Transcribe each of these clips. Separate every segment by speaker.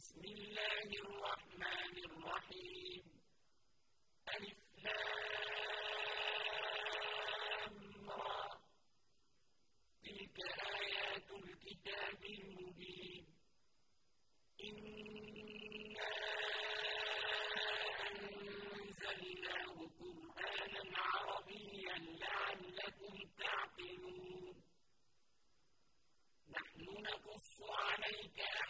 Speaker 1: بسم الله الرحمن الرحيم. ألف را. تلك آيات الكتاب المبين. إنا أنزلناه قرآنا عربيا لعلكم تعقلون. نحن نقص عليك أحسن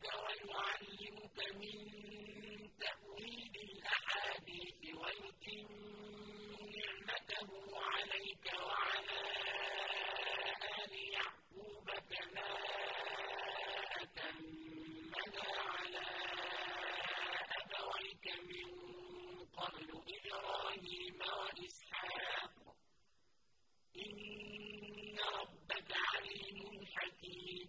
Speaker 1: ربك ويعلمك من تأويل الأحاديث ويتم نعمته عليك وعلى آل يعقوب كما أتمها على أبويك من قبل إبراهيم وإسحاق إن ربك عليم حكيم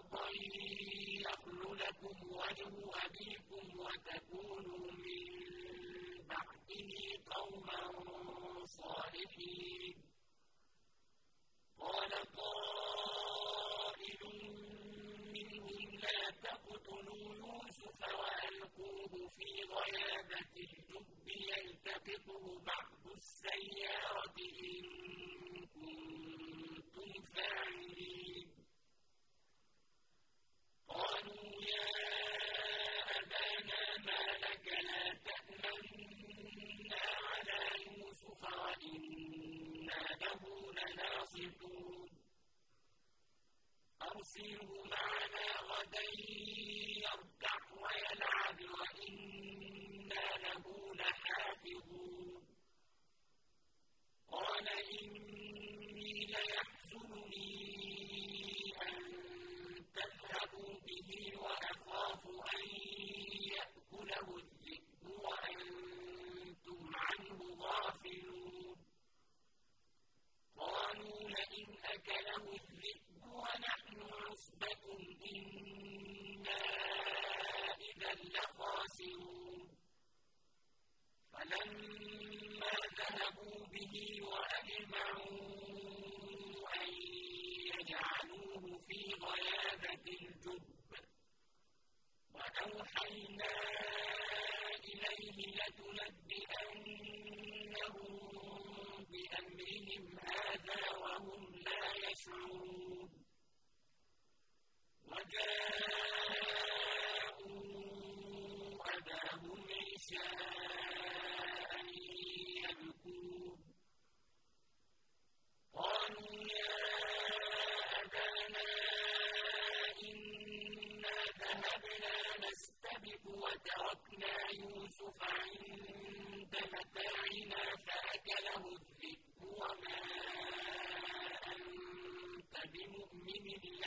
Speaker 1: يخل لكم وجه أبيكم وتكونوا من بعده قوما صالحين. قال قائل منهم لا تقتلوا يوسف وألقوه في غيابة الجب يلتقطه بعض السيارة إن كنتم فاعلين قالوا يا أبانا ما لك لا تأمنا على يوسف وإنا له لناصحون أرسله معنا غدا يرتع ويلعب وإنا له لحافظون. قال إني ليحزنني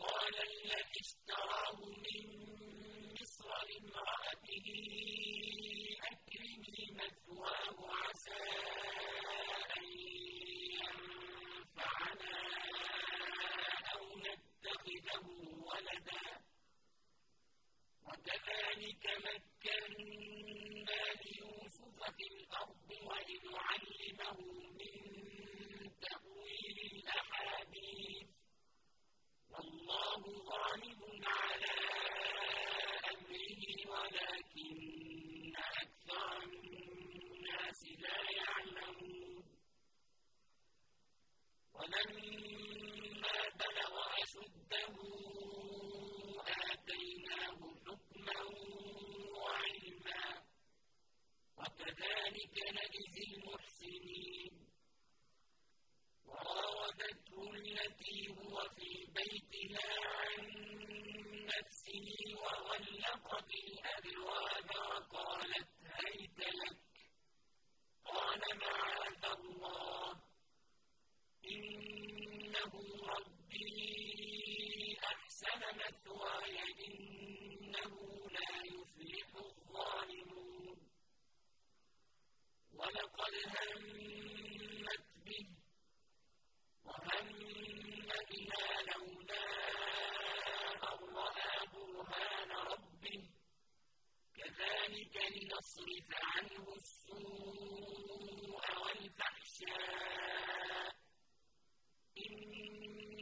Speaker 1: وقال الذي اشتراه من مصر لامرأته أكرمي مثواه عسى أن ينفعنا أو نتخذه ولدا وكذلك مكنا ليوسف في الأرض ولنعلمه من تأويل الأحاديث والله غالب على أمره ولكن أكثر الناس لا يعلمون ولما بلغ أشده آتيناه حكما وعلما وكذلك نجزي المحسنين وراودته التي هو في بيتها عن نفسه وغلقت الأبواب وقالت هيت لك قال معاذ الله إنه ربي أحسن مثواي إنه لا يفلح الظالمون. ولقد همت به وهم بها لولا أن برهان ربه. كذلك لنصرف عنه السوء والفحشاء.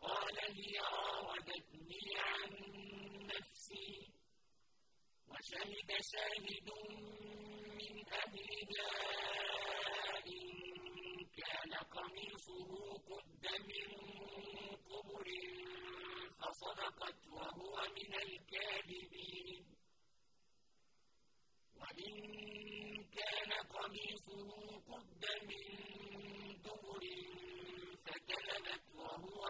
Speaker 1: قال هي راودتني عن نفسي وشهد شاهد من أهلها كان قميصه قد من قبر فصدقت وهو من الكاذبين. وإن كان قميصه قد من دبر فكذبت وهو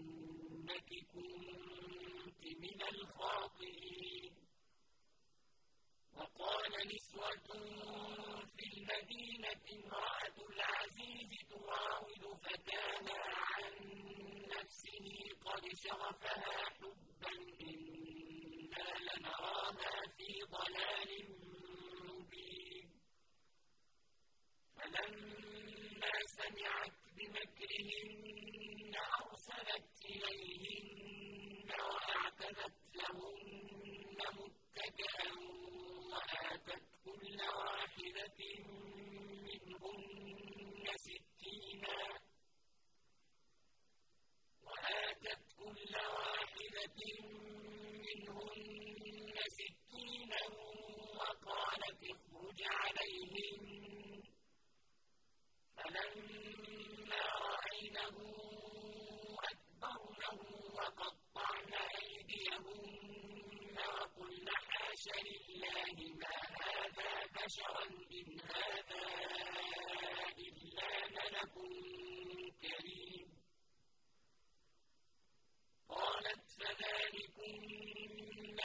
Speaker 1: كنت من الخاطئين. وقال نسوة في المدينة امرأة العزيز تراود فتانا عن نفسه قد شغفها حبا إنا لنراها في ضلال مبين. فلما سمعت بمكرهن أرسلت إليهن لهن متكئا وآتت كل واحدة منهن سكينا وآتت كل واحدة منهن وقالت اخرج عليهن فلما رأينه أكبرنه وقطعن أيديهن قل حاشا لله ما هذا بشرا إن هذا إلا ملك كريم. قالت فذلكن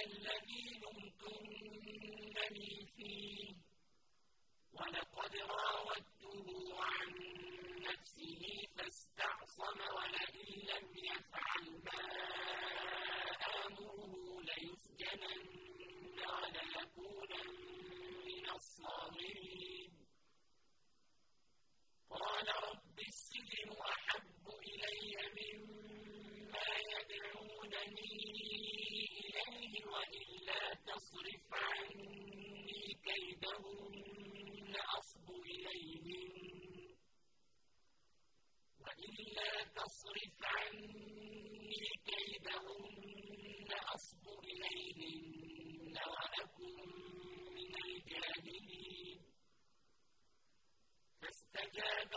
Speaker 1: الذي لمتنني فيه. ولقد راودته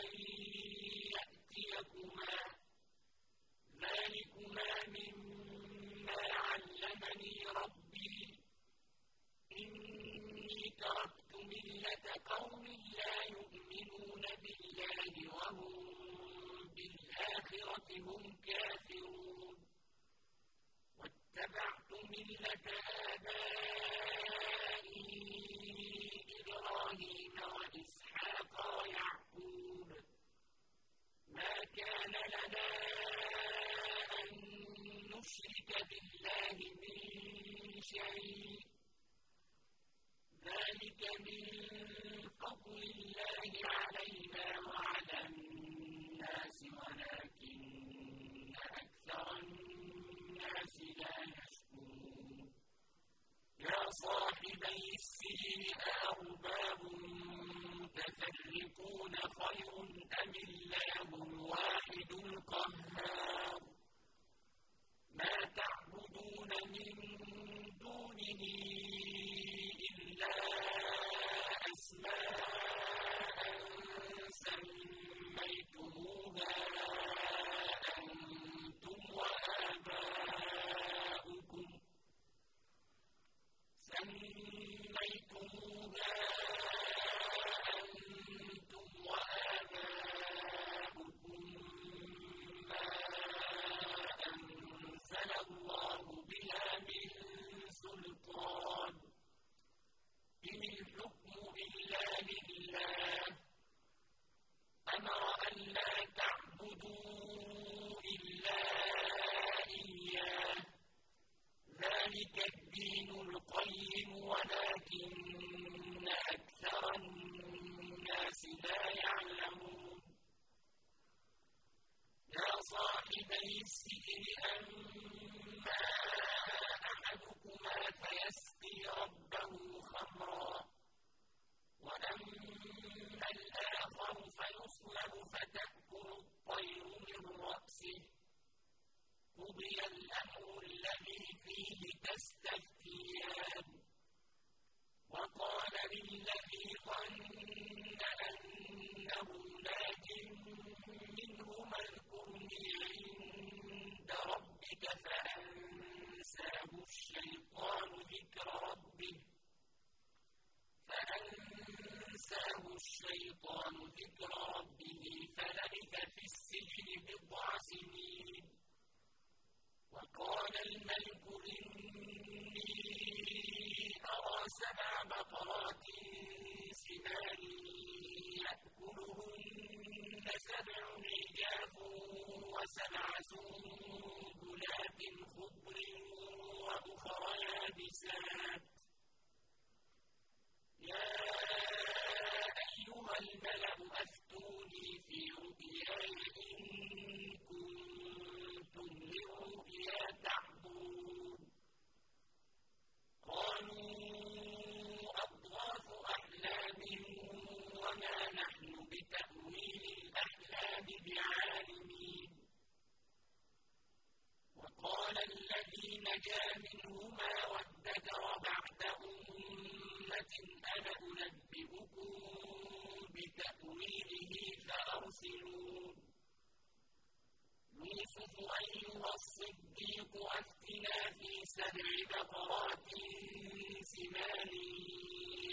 Speaker 1: أن يأتيكما. ذلكما مما علمني ربي. إني تركت ملة قوم لا يؤمنون بالله وهم بالآخرة هم كافرون. واتبعت ملة آبائي إبراهيم وإسحاق ويعقوب ما كان لنا أن نشرك بالله من شيء. ذلك من فضل الله علينا وعلى الناس ولكن أكثر الناس لا يشكرون. يا صاحبي السجن أأرباب متفرقون خير أم الله الواحد القهار. إِلَىٰ الشيطان ذكر ربه فلبث في السجن بضع سنين. وقال الملك إني أرى سبع بقرات سمان يأكلهن سبع عجاف وسبع سنبلات خضر وأخر يابسات. يا أيها الملأ أفتوني في رؤياي إن كنتم لرؤيا تعبون قالوا أضغاث أحلام وما نحن بتأويل الأحلام بعالمين. وقال الذي نجا منهما وادكر بعد أمة أنا أنبئكم بتأويله فأرسلون يوسف أيها الصديق أفتنا في سبع بقرات سمان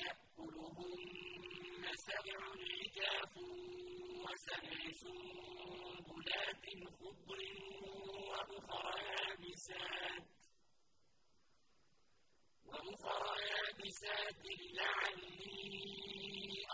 Speaker 1: يأكلهن سبع عجاف وسبع سنبلات خضر وأخر يابسات. وأخر يابسات لعلي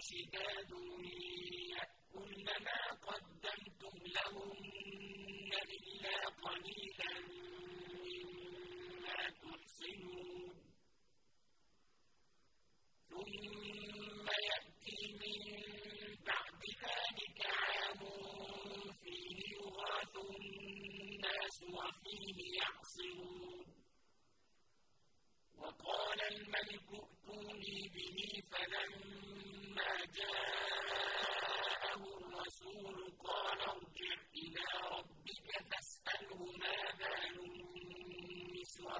Speaker 1: شداد يأكلن ما قدمتم لهن إلا قليلا مما تحصنون. ثم يأتي من بعد ذلك عام فيه يغاث الناس وفيه يعصرون وقال الملك ائتوني به فلما جاءه الرسول قال ارجع إلى ربك فاسأله ما بال النسوة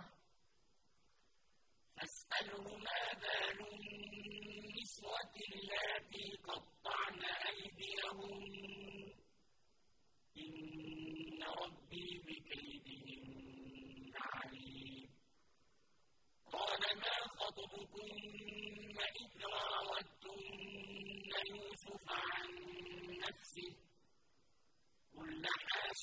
Speaker 1: فاسأله ما بال النسوة اللاتي قطعن أيديهن إن ربي بكيدهن عليم قال ما خطبكن إذ راوتن يوسف عن نفسه قل حاش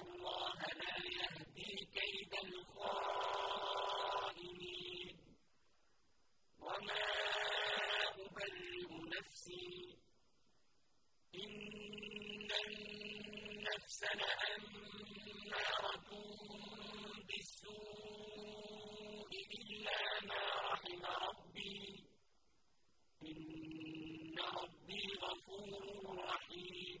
Speaker 1: الله لا يهدي كيد الخائنين وما أبرئ نفسي إن النفس لأمارة بالسوء إلا ما رحم ربي إن ربي غفور رحيم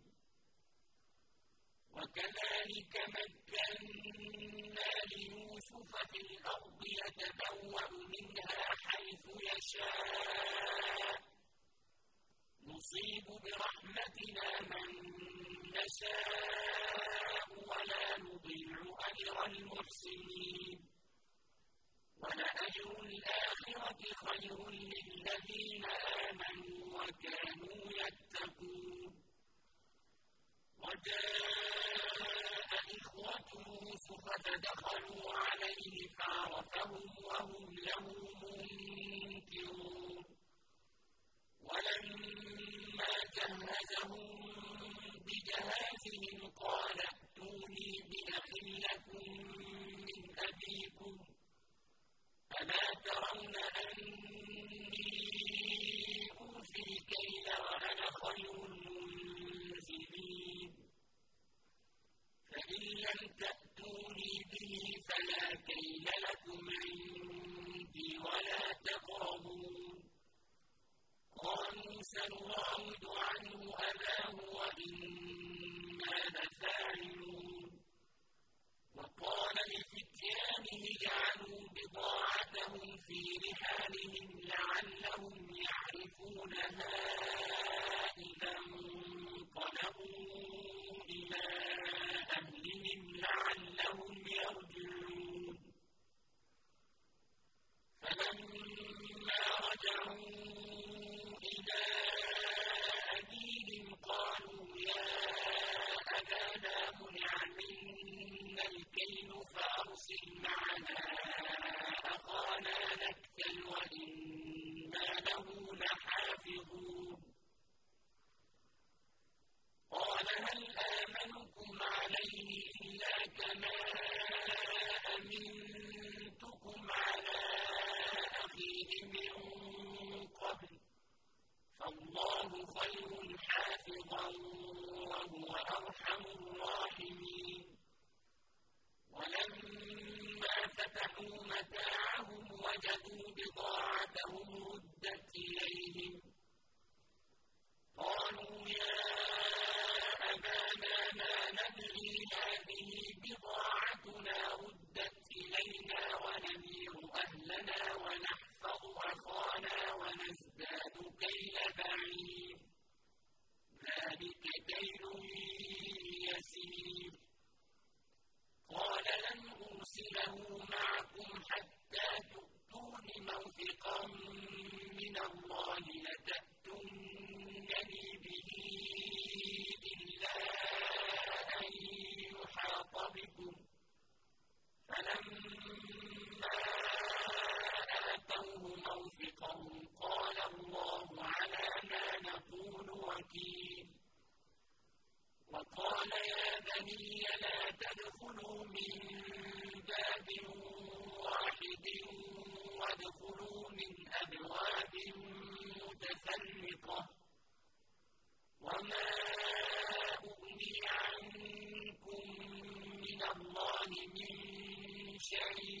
Speaker 1: وكذلك مكنا ليوسف في الأرض. فعرفهم وهم له منكرون. ولما جهزهم بجهازهم قال ائتوني بأخ لكم من أبيكم ألا ترون أني أوفي الكيل وأنا خير المنزلين. فإن لم تأتوا فلا كيل لكم عندي ولا تقربون قالوا سنراود عنه أباه وإنا شيء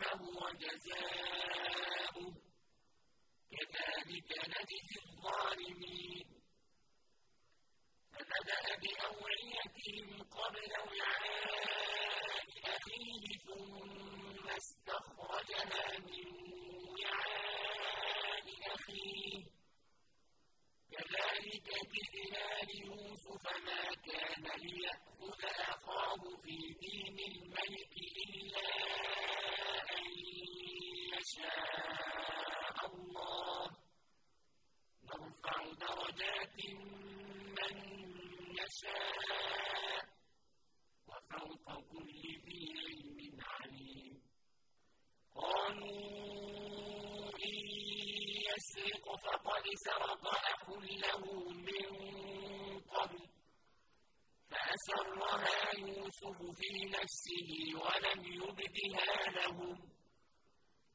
Speaker 1: فهو جزاؤه كذلك نجزي الظالمين. فبدأ بأوعيتهم قبل وعاء أخيه ثم استخرجها من وعاء أخيه. كذلك جئنا ليوسف ما كان ليأخذ أخاه في دين الملك إلا يشاء الله. نرفع درجات من يشاء. وفوق كل ذي علم عليم. قالوا إن يسرق فقد سرق أخ له من قبل. فأسرها يوسف في نفسه ولم يبدها لهم.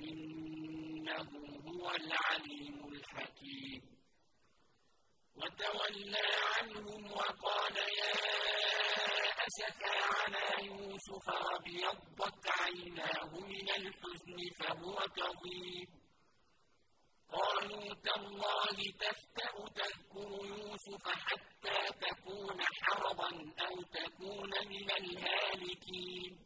Speaker 1: إنه هو العليم الحكيم. وتولى عنهم وقال يا أسفى على يوسف وابيضت عيناه من الحزن فهو كظيم. قالوا تالله تفتأ تذكر يوسف حتى تكون حرضا أو تكون من الهالكين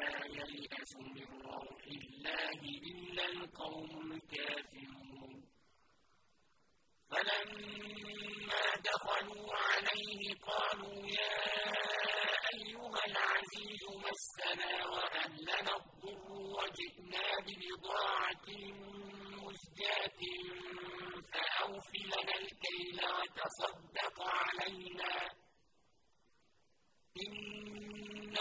Speaker 1: ييأس من روح الله إلا القوم الكافرون فلما دخلوا عليه قالوا يا أيها العزيز مسنا وأهلنا الضر وجئنا ببضاعة مزجاة فأوف لنا الكيل وتصدق علينا إن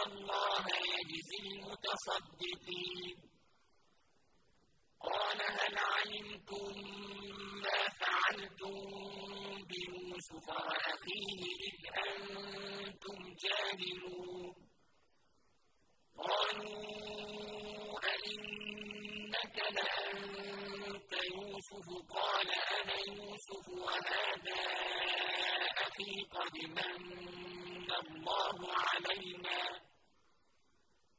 Speaker 1: الله يجزي المتصدقين قال هل علمتم ما فعلتم بيوسف وأخيه إذ أنتم جاهلون قالوا أئنك لأنت يوسف قال أنا يوسف وهذا أخي قد من الله علينا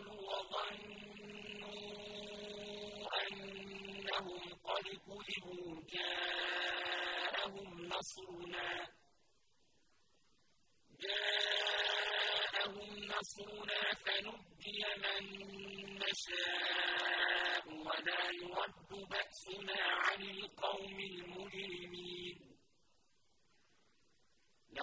Speaker 1: الرسل وظنوا ظنوا أنهم قد كذبوا جاءهم نصرنا جاءهم نصرنا فنجي من نشاء ولا يرد بأسنا عن القوم المجرمين